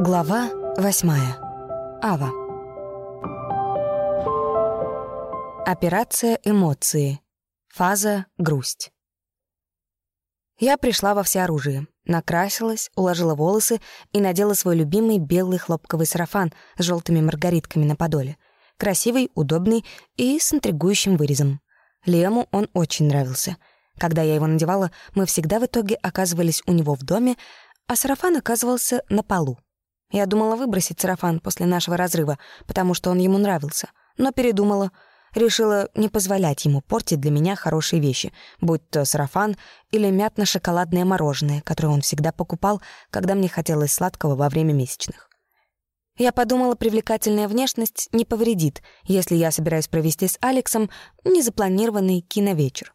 Глава восьмая. Ава. Операция эмоции. Фаза грусть. Я пришла во всеоружие, накрасилась, уложила волосы и надела свой любимый белый хлопковый сарафан с желтыми маргаритками на подоле. Красивый, удобный и с интригующим вырезом. Лему он очень нравился. Когда я его надевала, мы всегда в итоге оказывались у него в доме, а сарафан оказывался на полу. Я думала выбросить сарафан после нашего разрыва, потому что он ему нравился, но передумала. Решила не позволять ему портить для меня хорошие вещи, будь то сарафан или мятно-шоколадное мороженое, которое он всегда покупал, когда мне хотелось сладкого во время месячных. Я подумала, привлекательная внешность не повредит, если я собираюсь провести с Алексом незапланированный киновечер.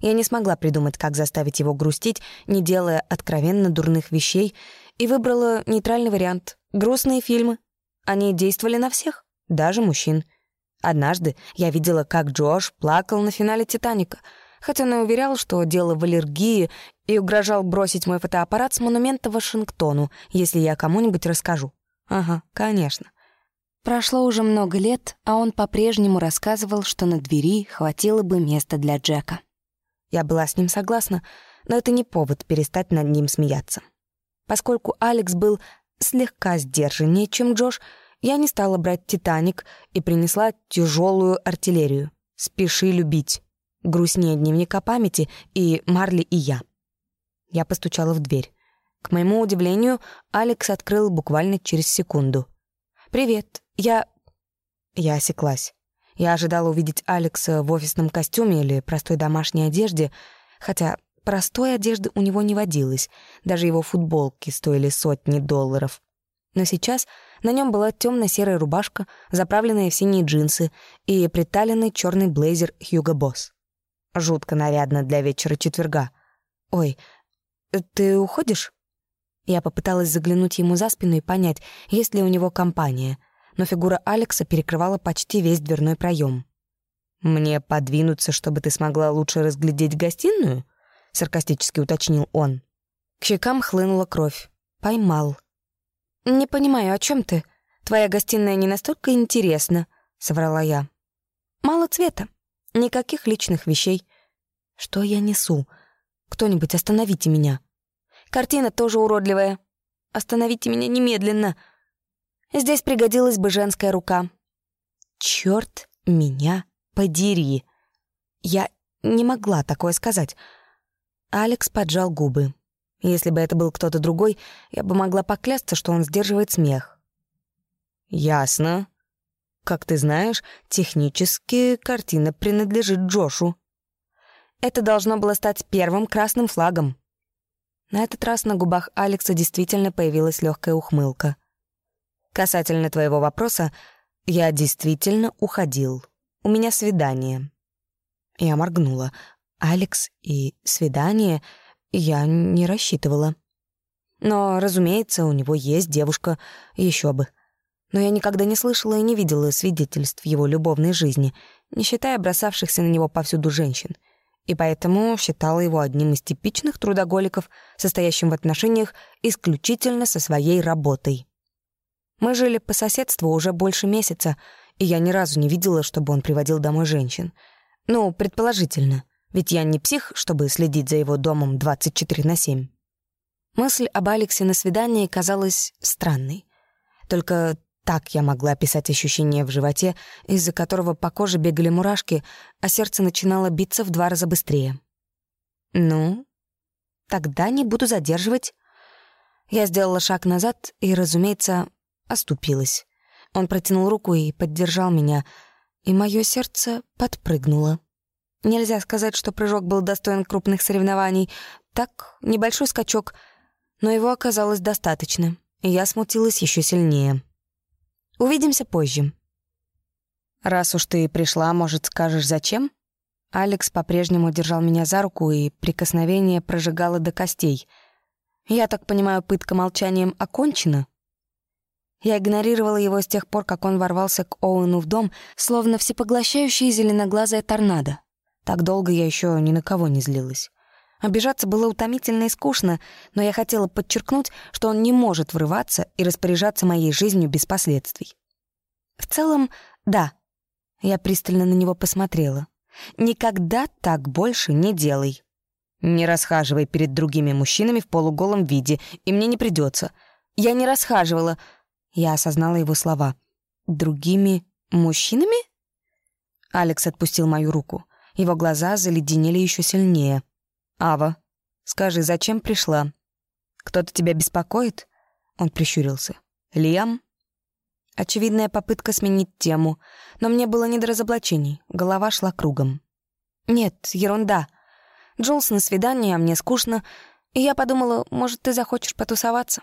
Я не смогла придумать, как заставить его грустить, не делая откровенно дурных вещей, и выбрала нейтральный вариант — грустные фильмы. Они действовали на всех, даже мужчин. Однажды я видела, как Джош плакал на финале «Титаника», хотя он и уверял, что дело в аллергии и угрожал бросить мой фотоаппарат с монумента Вашингтону, если я кому-нибудь расскажу. Ага, конечно. Прошло уже много лет, а он по-прежнему рассказывал, что на двери хватило бы места для Джека. Я была с ним согласна, но это не повод перестать над ним смеяться. Поскольку Алекс был слегка сдержаннее, чем Джош, я не стала брать «Титаник» и принесла тяжелую артиллерию. «Спеши любить». Грустнее дневника памяти и «Марли и я». Я постучала в дверь. К моему удивлению, Алекс открыл буквально через секунду. «Привет, я...» Я осеклась. Я ожидала увидеть Алекса в офисном костюме или простой домашней одежде, хотя Простой одежды у него не водилось, даже его футболки стоили сотни долларов. Но сейчас на нем была темно-серая рубашка, заправленная в синие джинсы и приталенный черный блейзер Хьюго Босс. Жутко нарядно для вечера четверга. «Ой, ты уходишь?» Я попыталась заглянуть ему за спину и понять, есть ли у него компания, но фигура Алекса перекрывала почти весь дверной проем. «Мне подвинуться, чтобы ты смогла лучше разглядеть гостиную?» — саркастически уточнил он. К щекам хлынула кровь. Поймал. «Не понимаю, о чем ты? Твоя гостиная не настолько интересна», — соврала я. «Мало цвета. Никаких личных вещей. Что я несу? Кто-нибудь остановите меня. Картина тоже уродливая. Остановите меня немедленно. Здесь пригодилась бы женская рука. Черт меня подери. Я не могла такое сказать. Алекс поджал губы. Если бы это был кто-то другой, я бы могла поклясться, что он сдерживает смех. «Ясно. Как ты знаешь, технически картина принадлежит Джошу. Это должно было стать первым красным флагом». На этот раз на губах Алекса действительно появилась легкая ухмылка. «Касательно твоего вопроса, я действительно уходил. У меня свидание». Я моргнула. Алекс и свидание я не рассчитывала. Но, разумеется, у него есть девушка, еще бы. Но я никогда не слышала и не видела свидетельств его любовной жизни, не считая бросавшихся на него повсюду женщин. И поэтому считала его одним из типичных трудоголиков, состоящим в отношениях исключительно со своей работой. Мы жили по соседству уже больше месяца, и я ни разу не видела, чтобы он приводил домой женщин. Ну, предположительно. Ведь я не псих, чтобы следить за его домом 24 на 7. Мысль об Алексе на свидании казалась странной. Только так я могла описать ощущение в животе, из-за которого по коже бегали мурашки, а сердце начинало биться в два раза быстрее. «Ну, тогда не буду задерживать». Я сделала шаг назад и, разумеется, оступилась. Он протянул руку и поддержал меня, и мое сердце подпрыгнуло. Нельзя сказать, что прыжок был достоин крупных соревнований. Так, небольшой скачок, но его оказалось достаточно, и я смутилась еще сильнее. Увидимся позже. Раз уж ты пришла, может, скажешь, зачем? Алекс по-прежнему держал меня за руку, и прикосновение прожигало до костей. Я так понимаю, пытка молчанием окончена? Я игнорировала его с тех пор, как он ворвался к Оуэну в дом, словно всепоглощающая зеленоглазая торнадо. Так долго я еще ни на кого не злилась. Обижаться было утомительно и скучно, но я хотела подчеркнуть, что он не может врываться и распоряжаться моей жизнью без последствий. В целом, да. Я пристально на него посмотрела. Никогда так больше не делай. Не расхаживай перед другими мужчинами в полуголом виде, и мне не придется. Я не расхаживала. Я осознала его слова. Другими мужчинами? Алекс отпустил мою руку. Его глаза заледенели еще сильнее. «Ава, скажи, зачем пришла? Кто-то тебя беспокоит?» Он прищурился. «Лиам?» Очевидная попытка сменить тему, но мне было не до разоблачений, голова шла кругом. «Нет, ерунда. Джулс на свидание, а мне скучно, и я подумала, может, ты захочешь потусоваться?»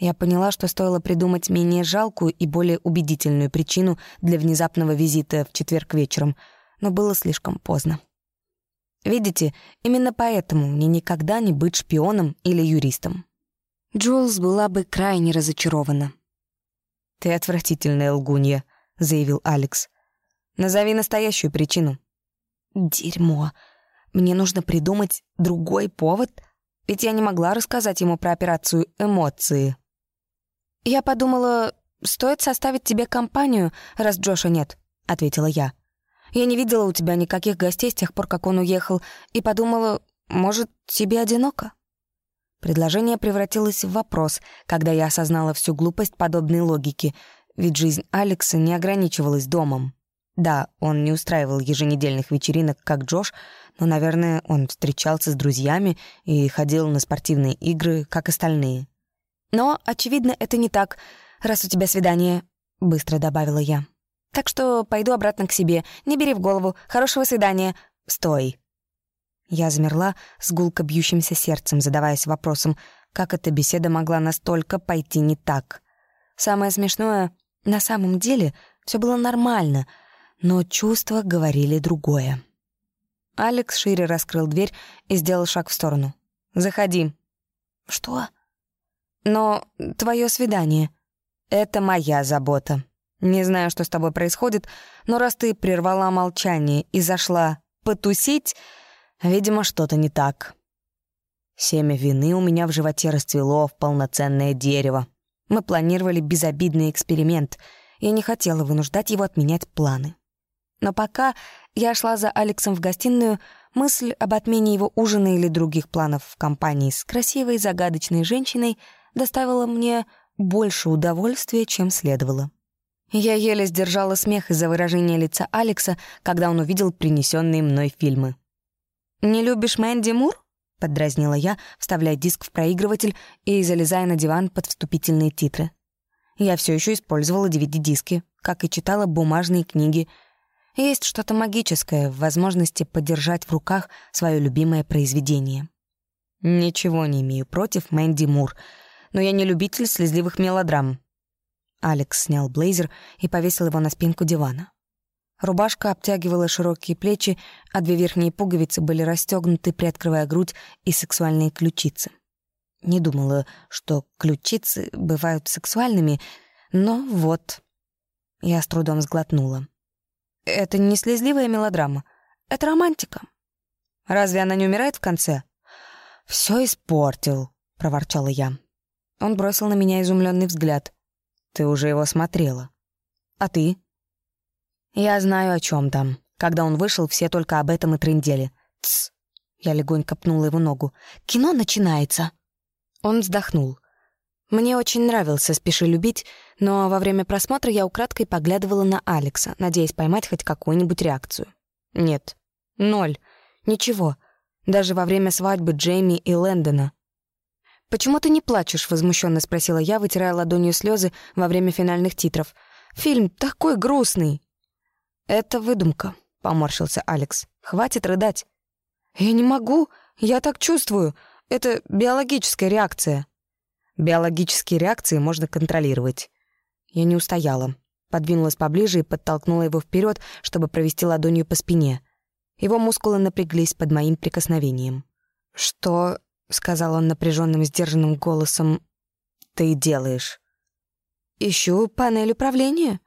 Я поняла, что стоило придумать менее жалкую и более убедительную причину для внезапного визита в четверг вечером, но было слишком поздно. Видите, именно поэтому мне никогда не быть шпионом или юристом. Джулс была бы крайне разочарована. «Ты отвратительная лгунья», — заявил Алекс. «Назови настоящую причину». «Дерьмо. Мне нужно придумать другой повод, ведь я не могла рассказать ему про операцию «Эмоции». «Я подумала, стоит составить тебе компанию, раз Джоша нет», — ответила я. Я не видела у тебя никаких гостей с тех пор, как он уехал, и подумала, может, тебе одиноко?» Предложение превратилось в вопрос, когда я осознала всю глупость подобной логики, ведь жизнь Алекса не ограничивалась домом. Да, он не устраивал еженедельных вечеринок, как Джош, но, наверное, он встречался с друзьями и ходил на спортивные игры, как остальные. «Но, очевидно, это не так, раз у тебя свидание», — быстро добавила я. Так что пойду обратно к себе. Не бери в голову. Хорошего свидания. Стой. Я замерла с гулко бьющимся сердцем, задаваясь вопросом, как эта беседа могла настолько пойти не так. Самое смешное, на самом деле все было нормально, но чувства говорили другое. Алекс шире раскрыл дверь и сделал шаг в сторону. «Заходи». «Что?» «Но твое свидание — это моя забота». Не знаю, что с тобой происходит, но раз ты прервала молчание и зашла потусить, видимо, что-то не так. Семя вины у меня в животе расцвело в полноценное дерево. Мы планировали безобидный эксперимент. Я не хотела вынуждать его отменять планы. Но пока я шла за Алексом в гостиную, мысль об отмене его ужина или других планов в компании с красивой загадочной женщиной доставила мне больше удовольствия, чем следовало. Я еле сдержала смех из-за выражения лица Алекса, когда он увидел принесенные мной фильмы. «Не любишь Мэнди Мур?» — поддразнила я, вставляя диск в проигрыватель и залезая на диван под вступительные титры. Я все еще использовала DVD-диски, как и читала бумажные книги. Есть что-то магическое в возможности подержать в руках свое любимое произведение. Ничего не имею против Мэнди Мур, но я не любитель слезливых мелодрам, Алекс снял блейзер и повесил его на спинку дивана. Рубашка обтягивала широкие плечи, а две верхние пуговицы были расстегнуты, приоткрывая грудь и сексуальные ключицы. Не думала, что ключицы бывают сексуальными, но вот. Я с трудом сглотнула. Это не слезливая мелодрама, это романтика. Разве она не умирает в конце? Все испортил, проворчала я. Он бросил на меня изумленный взгляд. Ты уже его смотрела. А ты? Я знаю, о чем там. Когда он вышел, все только об этом и трындели. Тсс. Я легонько пнула его ногу. Кино начинается. Он вздохнул. Мне очень нравился «Спеши любить», но во время просмотра я украдкой поглядывала на Алекса, надеясь поймать хоть какую-нибудь реакцию. Нет. Ноль. Ничего. Даже во время свадьбы Джейми и Лэндона. «Почему ты не плачешь?» — возмущенно спросила я, вытирая ладонью слезы во время финальных титров. «Фильм такой грустный!» «Это выдумка», — поморщился Алекс. «Хватит рыдать». «Я не могу. Я так чувствую. Это биологическая реакция». «Биологические реакции можно контролировать». Я не устояла. Подвинулась поближе и подтолкнула его вперед, чтобы провести ладонью по спине. Его мускулы напряглись под моим прикосновением. «Что — сказал он напряженным, сдержанным голосом, — «ты делаешь?» «Ищу панель управления».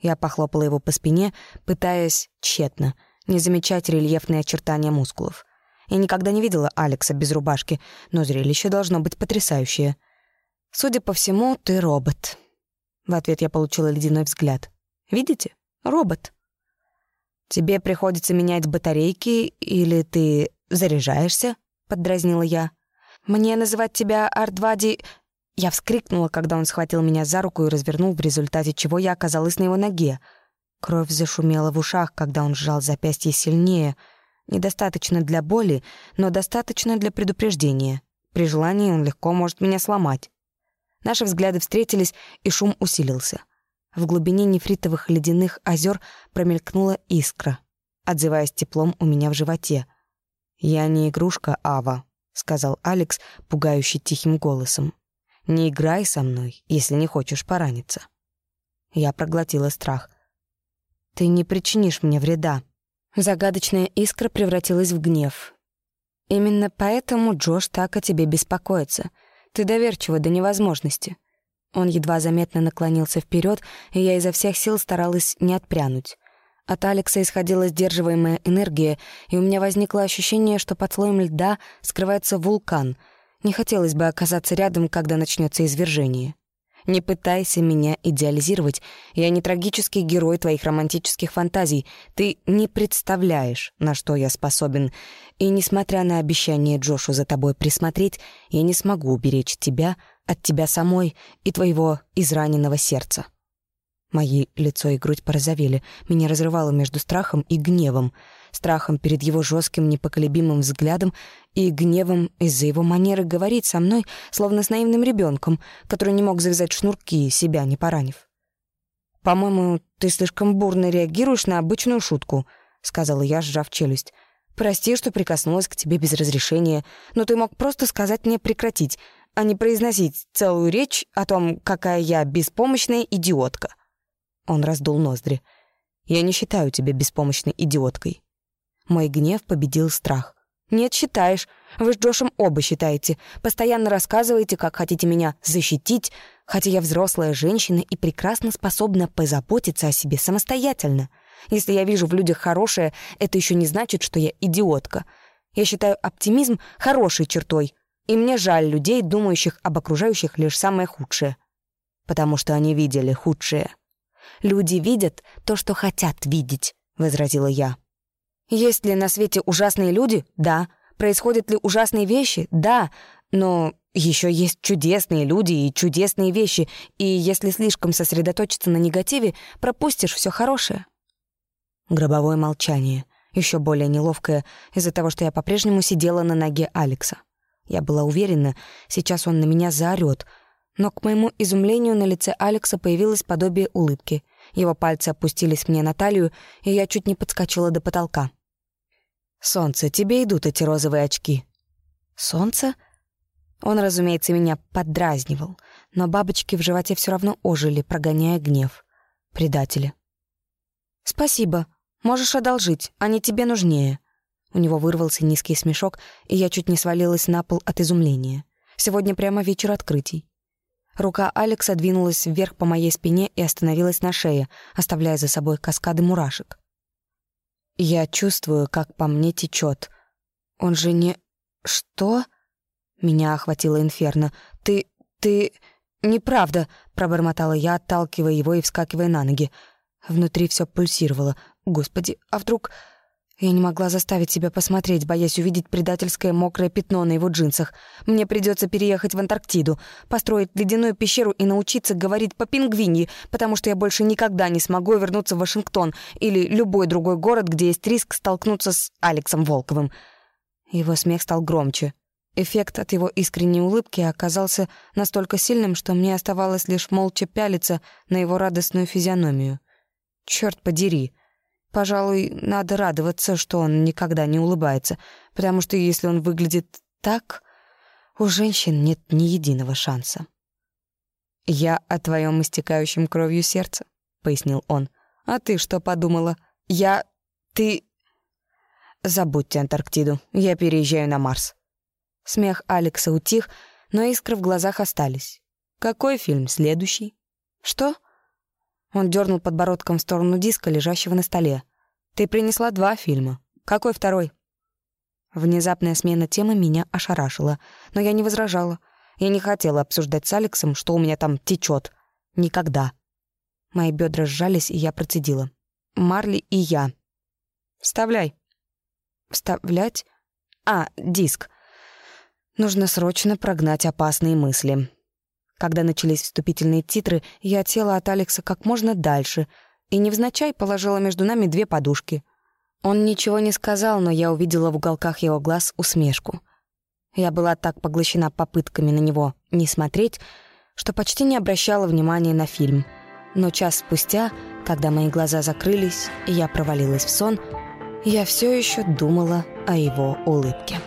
Я похлопала его по спине, пытаясь, тщетно, не замечать рельефные очертания мускулов. Я никогда не видела Алекса без рубашки, но зрелище должно быть потрясающее. Судя по всему, ты робот. В ответ я получила ледяной взгляд. Видите? Робот. Тебе приходится менять батарейки или ты заряжаешься? Поддразнила я. Мне называть тебя Ардвади... Я вскрикнула, когда он схватил меня за руку и развернул, в результате чего я оказалась на его ноге. Кровь зашумела в ушах, когда он сжал запястье сильнее. Недостаточно для боли, но достаточно для предупреждения. При желании он легко может меня сломать. Наши взгляды встретились, и шум усилился. В глубине нефритовых ледяных озер промелькнула искра, отзываясь теплом у меня в животе. «Я не игрушка, Ава», — сказал Алекс, пугающий тихим голосом. «Не играй со мной, если не хочешь пораниться». Я проглотила страх. «Ты не причинишь мне вреда». Загадочная искра превратилась в гнев. «Именно поэтому Джош так о тебе беспокоится. Ты доверчива до невозможности. Он едва заметно наклонился вперед, и я изо всех сил старалась не отпрянуть. От Алекса исходила сдерживаемая энергия, и у меня возникло ощущение, что под слоем льда скрывается вулкан. Не хотелось бы оказаться рядом, когда начнется извержение. Не пытайся меня идеализировать. Я не трагический герой твоих романтических фантазий. Ты не представляешь, на что я способен. И несмотря на обещание Джошу за тобой присмотреть, я не смогу уберечь тебя от тебя самой и твоего израненного сердца. Мои лицо и грудь порозовели, меня разрывало между страхом и гневом, страхом перед его жестким непоколебимым взглядом и гневом из-за его манеры говорить со мной, словно с наивным ребенком, который не мог завязать шнурки, себя не поранив. «По-моему, ты слишком бурно реагируешь на обычную шутку», — сказала я, сжав челюсть. «Прости, что прикоснулась к тебе без разрешения, но ты мог просто сказать мне прекратить, а не произносить целую речь о том, какая я беспомощная идиотка. Он раздул ноздри. Я не считаю тебя беспомощной идиоткой. Мой гнев победил страх. «Нет, считаешь. Вы с Джошем оба считаете. Постоянно рассказываете, как хотите меня защитить, хотя я взрослая женщина и прекрасно способна позаботиться о себе самостоятельно. Если я вижу в людях хорошее, это еще не значит, что я идиотка. Я считаю оптимизм хорошей чертой, и мне жаль людей, думающих об окружающих лишь самое худшее. Потому что они видели худшее. «Люди видят то, что хотят видеть», — возразила я. «Есть ли на свете ужасные люди? Да. Происходят ли ужасные вещи? Да. Но еще есть чудесные люди и чудесные вещи, и если слишком сосредоточиться на негативе, пропустишь все хорошее». Гробовое молчание, еще более неловкое из-за того, что я по-прежнему сидела на ноге Алекса. Я была уверена, сейчас он на меня заорёт, но к моему изумлению на лице Алекса появилось подобие улыбки. Его пальцы опустились мне на талию, и я чуть не подскочила до потолка. «Солнце, тебе идут эти розовые очки». «Солнце?» Он, разумеется, меня поддразнивал, но бабочки в животе все равно ожили, прогоняя гнев. Предатели. «Спасибо. Можешь одолжить, они тебе нужнее», у него вырвался низкий смешок, и я чуть не свалилась на пол от изумления. Сегодня прямо вечер открытий. Рука Алекса двинулась вверх по моей спине и остановилась на шее, оставляя за собой каскады мурашек. Я чувствую, как по мне течет. Он же не... Что? Меня охватило инферно. Ты... ты... «Неправда», — пробормотала я, отталкивая его и вскакивая на ноги. Внутри все пульсировало. «Господи, а вдруг...» Я не могла заставить себя посмотреть, боясь увидеть предательское мокрое пятно на его джинсах. Мне придется переехать в Антарктиду, построить ледяную пещеру и научиться говорить по-пингвиньи, потому что я больше никогда не смогу вернуться в Вашингтон или любой другой город, где есть риск столкнуться с Алексом Волковым. Его смех стал громче. Эффект от его искренней улыбки оказался настолько сильным, что мне оставалось лишь молча пялиться на его радостную физиономию. Черт подери! Пожалуй, надо радоваться, что он никогда не улыбается, потому что если он выглядит так, у женщин нет ни единого шанса. «Я о твоем истекающем кровью сердце», — пояснил он. «А ты что подумала? Я... ты...» «Забудьте Антарктиду, я переезжаю на Марс». Смех Алекса утих, но искры в глазах остались. «Какой фильм следующий?» «Что?» Он дернул подбородком в сторону диска, лежащего на столе. «Ты принесла два фильма. Какой второй?» Внезапная смена темы меня ошарашила, но я не возражала. Я не хотела обсуждать с Алексом, что у меня там течет. Никогда. Мои бедра сжались, и я процедила. «Марли и я». «Вставляй». «Вставлять?» «А, диск». Нужно срочно прогнать опасные мысли. Когда начались вступительные титры, я села от Алекса как можно дальше и невзначай положила между нами две подушки. Он ничего не сказал, но я увидела в уголках его глаз усмешку. Я была так поглощена попытками на него не смотреть, что почти не обращала внимания на фильм. Но час спустя, когда мои глаза закрылись и я провалилась в сон, я все еще думала о его улыбке.